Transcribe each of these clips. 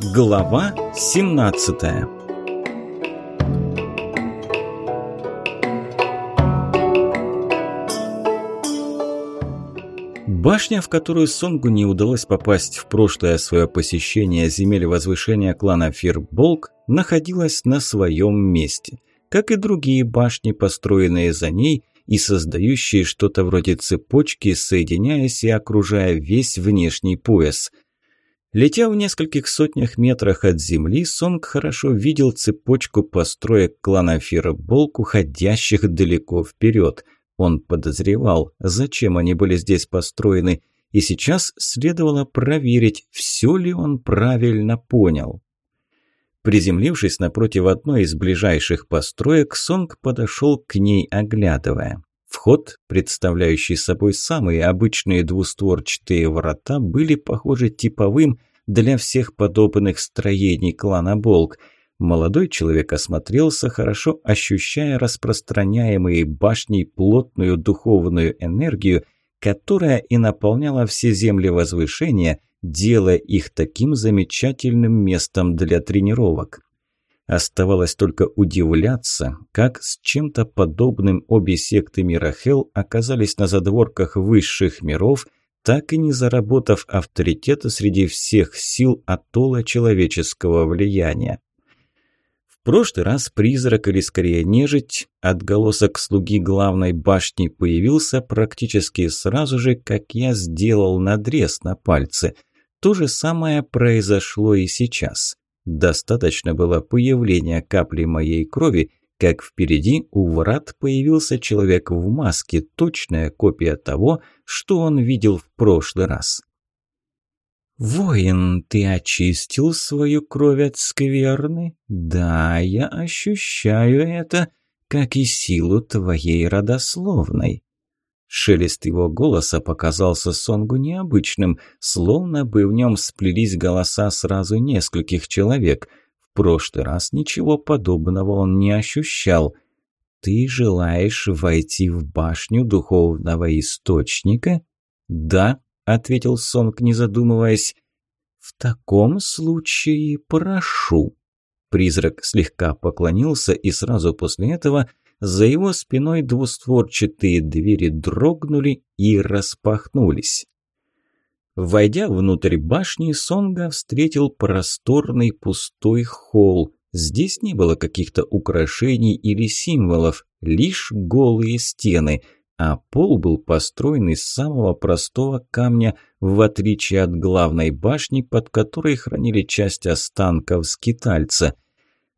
Глава 17 Башня, в которую Сонгу не удалось попасть в прошлое свое посещение земель возвышения клана Фирболк, находилась на своем месте, как и другие башни, построенные за ней и создающие что-то вроде цепочки, соединяясь и окружая весь внешний пояс – Летя в нескольких сотнях метрах от земли, Сонг хорошо видел цепочку построек клана Фирболк, уходящих далеко вперед. Он подозревал, зачем они были здесь построены, и сейчас следовало проверить, все ли он правильно понял. Приземлившись напротив одной из ближайших построек, Сонг подошел к ней, оглядывая. Вход, представляющий собой самые обычные двустворчатые врата, были похожи типовым для всех подобных строений клана Болк. Молодой человек осмотрелся, хорошо ощущая распространяемые башней плотную духовную энергию, которая и наполняла все земли возвышения, делая их таким замечательным местом для тренировок. Оставалось только удивляться, как с чем-то подобным обе секты мира Хелл оказались на задворках высших миров, так и не заработав авторитета среди всех сил атолла человеческого влияния. В прошлый раз призрак, или скорее нежить, отголосок слуги главной башни появился практически сразу же, как я сделал надрез на пальце. То же самое произошло и сейчас. Достаточно было появления капли моей крови, как впереди у врат появился человек в маске, точная копия того, что он видел в прошлый раз. «Воин, ты очистил свою кровь от скверны? Да, я ощущаю это, как и силу твоей родословной». Шелест его голоса показался Сонгу необычным, словно бы в нем сплелись голоса сразу нескольких человек. В прошлый раз ничего подобного он не ощущал. «Ты желаешь войти в башню духовного источника?» «Да», — ответил Сонг, не задумываясь. «В таком случае прошу». Призрак слегка поклонился и сразу после этого – за его спиной двустворчатые двери дрогнули и распахнулись. Войдя внутрь башни, Сонга встретил просторный пустой холл. Здесь не было каких-то украшений или символов, лишь голые стены, а пол был построен из самого простого камня, в отличие от главной башни, под которой хранили часть останков скитальца –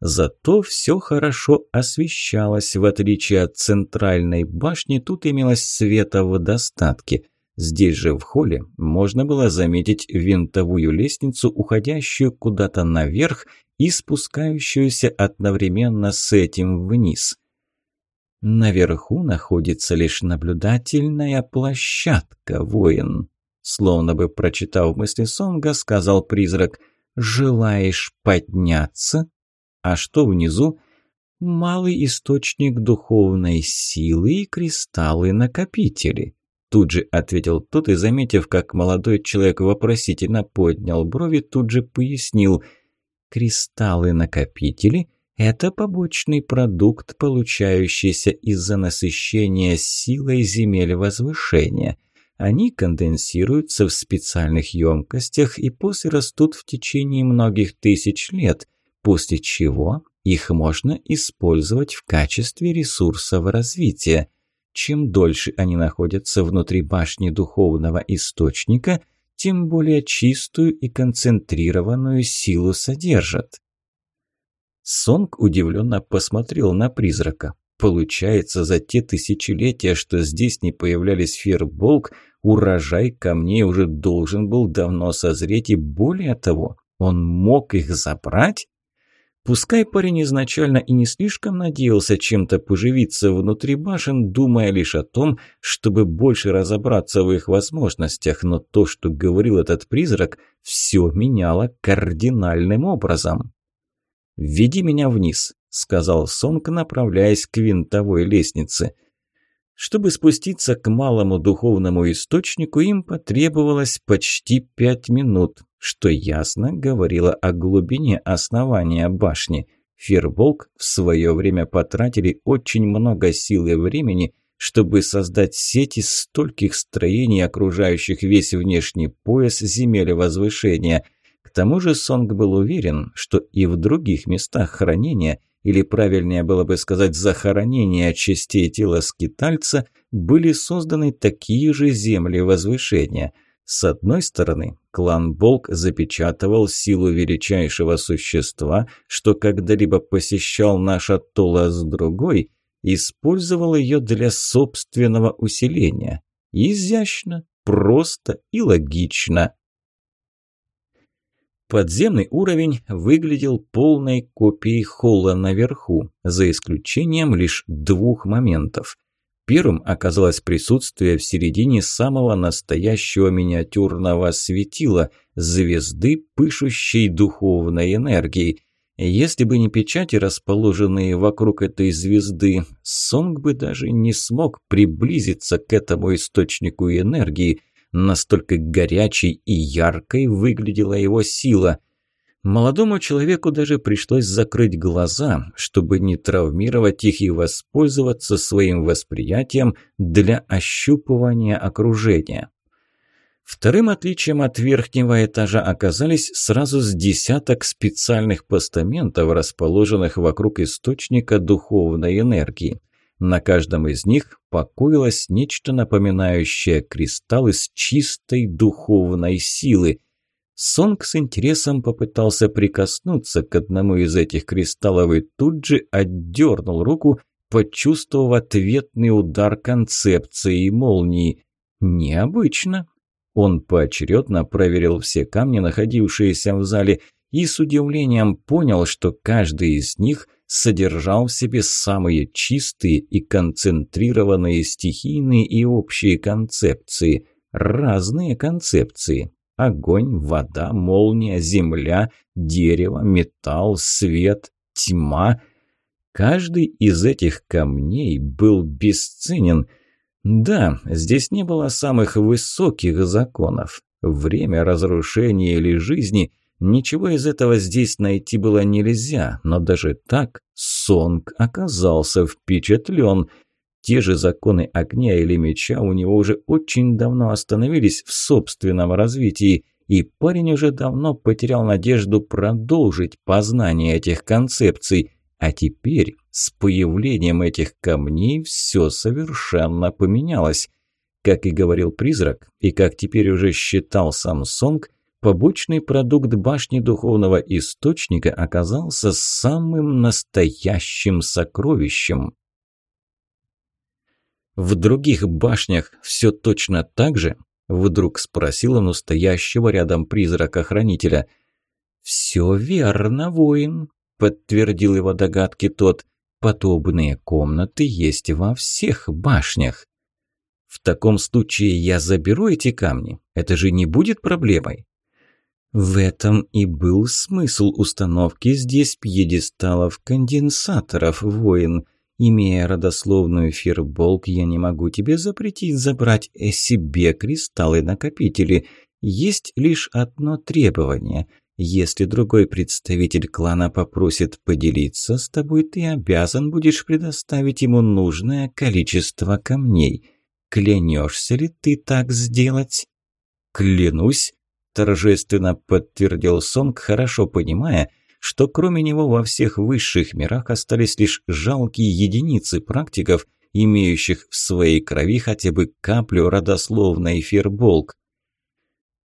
Зато все хорошо а освещалось, в отличие от центральной башни, тут имелось света в достатке. Здесь же, в холле, можно было заметить винтовую лестницу, уходящую куда-то наверх и спускающуюся одновременно с этим вниз. «Наверху находится лишь наблюдательная площадка, воин», словно бы прочитав мысли Сонга, сказал призрак. «Желаешь подняться?» а что внизу? Малый источник духовной силы и кристаллы-накопители. Тут же ответил тот и, заметив, как молодой человек вопросительно поднял брови, тут же пояснил. Кристаллы-накопители – это побочный продукт, получающийся из-за насыщения силой земель возвышения – они конденсируются в специальных емкостях и после растут в течение многих тысяч лет, после чего их можно использовать в качестве ресурса в развитии. Чем дольше они находятся внутри башни духовного источника, тем более чистую и концентрированную силу содержат. Сонг удивленно посмотрел на призрака. Получается, за те тысячелетия, что здесь не появлялись ферболк, урожай камней уже должен был давно созреть, и более того, он мог их забрать? Пускай парень изначально и не слишком надеялся чем-то поживиться внутри башен, думая лишь о том, чтобы больше разобраться в их возможностях, но то, что говорил этот призрак, все меняло кардинальным образом. «Веди меня вниз», – сказал Сонг, направляясь к винтовой лестнице. Чтобы спуститься к малому духовному источнику, им потребовалось почти пять минут что ясно говорило о глубине основания башни. Ферболк в свое время потратили очень много сил и времени, чтобы создать сети стольких строений, окружающих весь внешний пояс земель возвышения. К тому же Сонг был уверен, что и в других местах хранения, или правильнее было бы сказать захоронения частей тела скитальца, были созданы такие же земли возвышения – с одной стороны, Клан Болк запечатывал силу величайшего существа, что когда-либо посещал наш Аттула с другой, использовал ее для собственного усиления. Изящно, просто и логично. Подземный уровень выглядел полной копией холла наверху, за исключением лишь двух моментов – Первым оказалось присутствие в середине самого настоящего миниатюрного светила, звезды, пышущей духовной энергией. Если бы не печати, расположенные вокруг этой звезды, Сонг бы даже не смог приблизиться к этому источнику энергии. Настолько горячей и яркой выглядела его сила – Молодому человеку даже пришлось закрыть глаза, чтобы не травмировать их и воспользоваться своим восприятием для ощупывания окружения. Вторым отличием от верхнего этажа оказались сразу с десяток специальных постаментов, расположенных вокруг источника духовной энергии. На каждом из них покоилось нечто напоминающее кристаллы из чистой духовной силы – Сонг с интересом попытался прикоснуться к одному из этих кристаллов и тут же отдернул руку, почувствовав ответный удар концепции молнии. Необычно. Он поочередно проверил все камни, находившиеся в зале, и с удивлением понял, что каждый из них содержал в себе самые чистые и концентрированные стихийные и общие концепции. Разные концепции огонь, вода, молния, земля, дерево, металл, свет, тьма. Каждый из этих камней был бесценен. Да, здесь не было самых высоких законов. Время разрушения или жизни – Ничего из этого здесь найти было нельзя, но даже так Сонг оказался впечатлен – те же законы огня или меча у него уже очень давно остановились в собственном развитии, и парень уже давно потерял надежду продолжить познание этих концепций, а теперь с появлением этих камней все совершенно поменялось. Как и говорил призрак, и как теперь уже считал Самсонг, побочный продукт башни духовного источника оказался самым настоящим сокровищем. В других башнях все точно так же?» Вдруг спросил он у стоящего рядом призрака-хранителя. «Все верно, воин», – подтвердил его догадки тот. «Подобные комнаты есть во всех башнях». «В таком случае я заберу эти камни. Это же не будет проблемой». В этом и был смысл установки здесь пьедесталов конденсаторов, воин – имея родословную Фирболк, я не могу тебе запретить забрать себе кристаллы-накопители. Есть лишь одно требование. Если другой представитель клана попросит поделиться с тобой, ты обязан будешь предоставить ему нужное количество камней. Клянешься ли ты так сделать? Клянусь, торжественно подтвердил Сонг, хорошо понимая – что кроме него во всех высших мирах остались лишь жалкие единицы практиков, имеющих в своей крови хотя бы каплю родословной ферболк.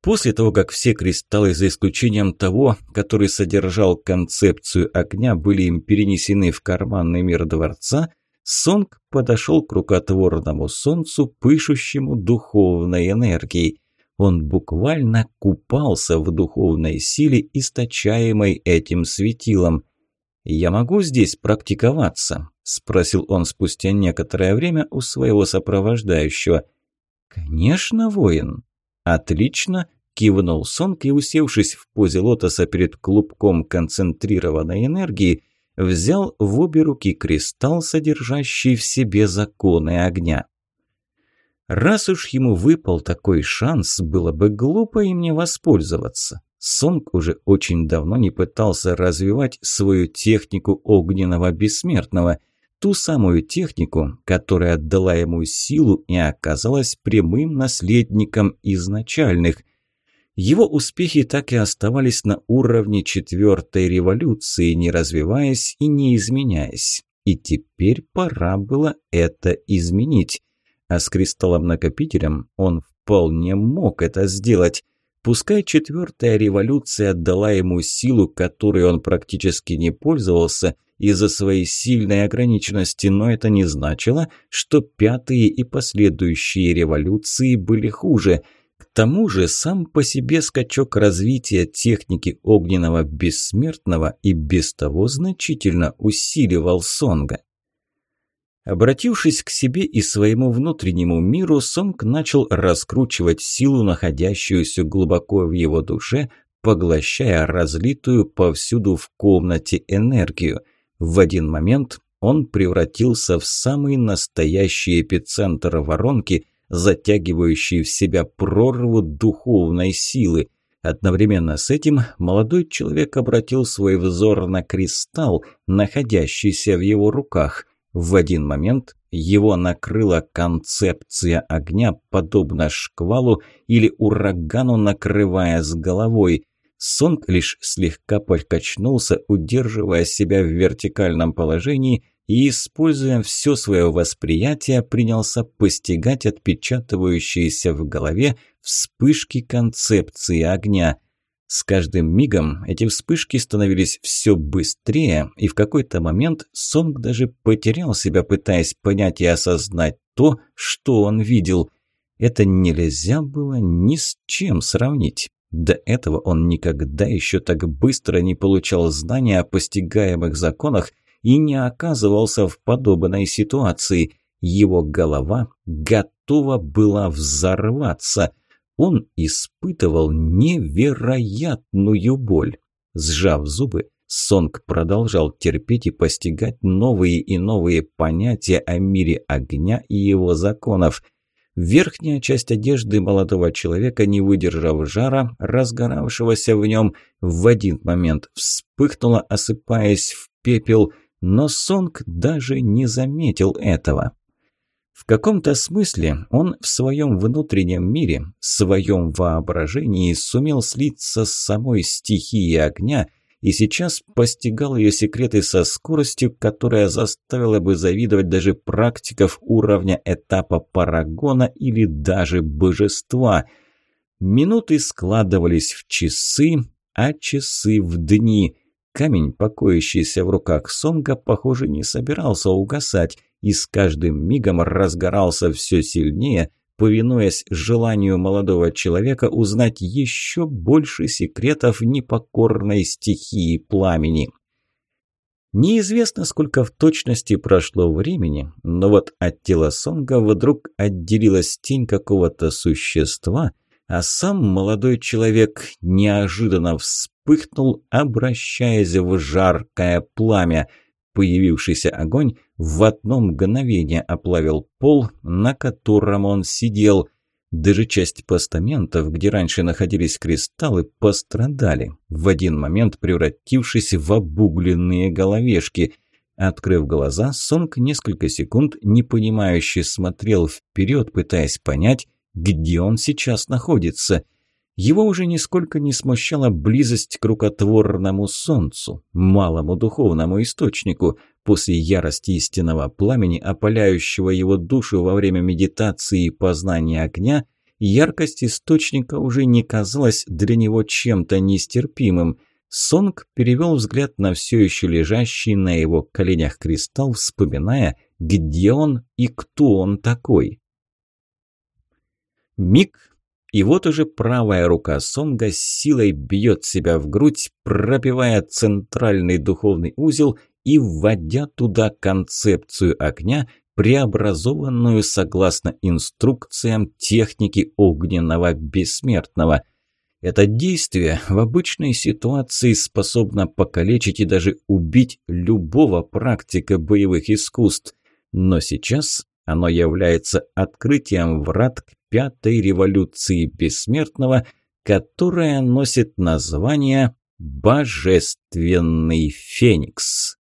После того, как все кристаллы, за исключением того, который содержал концепцию огня, были им перенесены в карманный мир дворца, Сонг подошел к рукотворному солнцу, пышущему духовной энергией. Он буквально купался в духовной силе, источаемой этим светилом. «Я могу здесь практиковаться?» – спросил он спустя некоторое время у своего сопровождающего. «Конечно, воин!» «Отлично!» – кивнул Сонг и, усевшись в позе лотоса перед клубком концентрированной энергии, взял в обе руки кристалл, содержащий в себе законы огня. Раз уж ему выпал такой шанс, было бы глупо им не воспользоваться. Сонг уже очень давно не пытался развивать свою технику огненного бессмертного, ту самую технику, которая дала ему силу и оказалась прямым наследником изначальных. Его успехи так и оставались на уровне четвертой революции, не развиваясь и не изменяясь. И теперь пора было это изменить а с кристаллом-накопителем он вполне мог это сделать. Пускай четвертая революция отдала ему силу, которой он практически не пользовался из-за своей сильной ограниченности, но это не значило, что пятые и последующие революции были хуже. К тому же сам по себе скачок развития техники огненного бессмертного и без того значительно усиливал Сонга. Обратившись к себе и своему внутреннему миру, Сонг начал раскручивать силу, находящуюся глубоко в его душе, поглощая разлитую повсюду в комнате энергию. В один момент он превратился в самый настоящий эпицентр воронки, затягивающий в себя прорву духовной силы. Одновременно с этим молодой человек обратил свой взор на кристалл, находящийся в его руках – в один момент его накрыла концепция огня, подобно шквалу или урагану, накрывая с головой. Сонг лишь слегка подкачнулся, удерживая себя в вертикальном положении и, используя все свое восприятие, принялся постигать отпечатывающиеся в голове вспышки концепции огня – с каждым мигом эти вспышки становились все быстрее, и в какой-то момент Сонг даже потерял себя, пытаясь понять и осознать то, что он видел. Это нельзя было ни с чем сравнить. До этого он никогда еще так быстро не получал знания о постигаемых законах и не оказывался в подобной ситуации. Его голова готова была взорваться – он испытывал невероятную боль. Сжав зубы, Сонг продолжал терпеть и постигать новые и новые понятия о мире огня и его законов. Верхняя часть одежды молодого человека, не выдержав жара, разгоравшегося в нем, в один момент вспыхнула, осыпаясь в пепел, но Сонг даже не заметил этого. В каком-то смысле он в своем внутреннем мире, в своем воображении сумел слиться с самой стихией огня и сейчас постигал ее секреты со скоростью, которая заставила бы завидовать даже практиков уровня этапа парагона или даже божества. Минуты складывались в часы, а часы в дни. Камень, покоящийся в руках Сонга, похоже, не собирался угасать и с каждым мигом разгорался все сильнее, повинуясь желанию молодого человека узнать еще больше секретов непокорной стихии пламени. Неизвестно, сколько в точности прошло времени, но вот от тела Сонга вдруг отделилась тень какого-то существа, а сам молодой человек неожиданно вспыхнул, обращаясь в жаркое пламя – Появившийся огонь в одно мгновение оплавил пол, на котором он сидел. Даже часть постаментов, где раньше находились кристаллы, пострадали, в один момент превратившись в обугленные головешки. Открыв глаза, Сонг несколько секунд непонимающе смотрел вперед, пытаясь понять, где он сейчас находится – его уже нисколько не смущала близость к рукотворному солнцу, малому духовному источнику, после ярости истинного пламени, опаляющего его душу во время медитации и познания огня, яркость источника уже не казалась для него чем-то нестерпимым. Сонг перевел взгляд на все еще лежащий на его коленях кристалл, вспоминая, где он и кто он такой. Миг и вот уже правая рука Сонга силой бьет себя в грудь, пробивая центральный духовный узел и вводя туда концепцию огня, преобразованную согласно инструкциям техники огненного бессмертного. Это действие в обычной ситуации способно покалечить и даже убить любого практика боевых искусств, но сейчас оно является открытием врат к пятой революции Бессмертного, которая носит название «Божественный Феникс».